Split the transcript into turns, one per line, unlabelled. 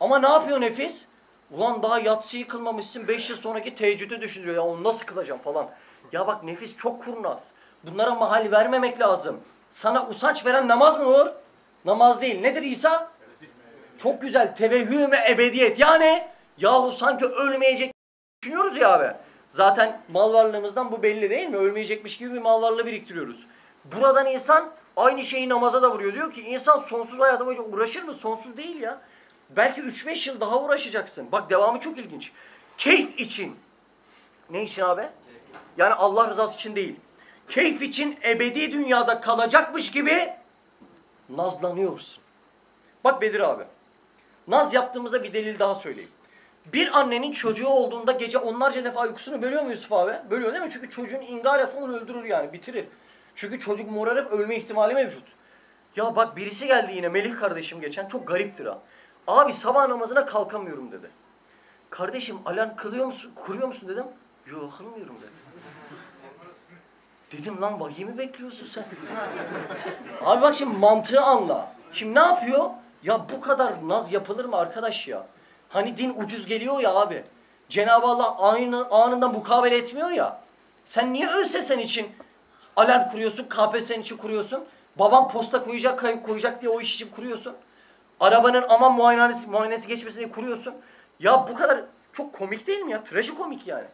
Ama ne yapıyor nefis? Ulan daha yatsıyı kılmamışsın 5 yıl sonraki teheccüdü düşünüyor ya onu nasıl kılacağım falan. Ya bak nefis çok kurnaz. Bunlara mahal vermemek lazım. Sana usanç veren namaz mı olur? Namaz değil. Nedir İsa? Çok güzel. Tevehhüme ebediyet. Yani yahu sanki ölmeyecek düşünüyoruz ya abi. Zaten mal varlığımızdan bu belli değil mi? Ölmeyecekmiş gibi bir mal varlığı biriktiriyoruz. Buradan insan aynı şeyi namaza da vuruyor. Diyor ki insan sonsuz hayatı boyunca uğraşır mı? Sonsuz değil ya. Belki 3-5 yıl daha uğraşacaksın. Bak devamı çok ilginç. Keyif için. Ne için abi? Yani Allah rızası için değil. Keyif için ebedi dünyada kalacakmış gibi nazlanıyorsun. Bak Bedir abi. Naz yaptığımıza bir delil daha söyleyeyim. Bir annenin çocuğu olduğunda gece onlarca defa uykusunu bölüyor mu Yusuf abi? Bölüyor değil mi? Çünkü çocuğun ingal lafı onu öldürür yani bitirir. Çünkü çocuk morarıp ölme ihtimali mevcut. Ya bak birisi geldi yine Melih kardeşim geçen çok gariptir ha. Abi sabah namazına kalkamıyorum dedi. Kardeşim alarm kılıyor musun, kuruyor musun dedim. Yok kılmıyorum dedi. Dedim lan vahiy mi bekliyorsun sen? Abi bak şimdi mantığı anla. Şimdi ne yapıyor? Ya bu kadar naz yapılır mı arkadaş ya? Hani din ucuz geliyor ya abi. Cenab-ı Allah aynı, anında mukabele etmiyor ya. Sen niye ÖSS'en için alarm kuruyorsun, KPSS'nin için kuruyorsun? Baban posta koyacak, koyacak diye o iş için kuruyorsun. Arabanın aman muayenesi, muayenesi geçmesin diye kuruyorsun. Ya bu kadar çok komik değil mi ya? Trajikomik yani.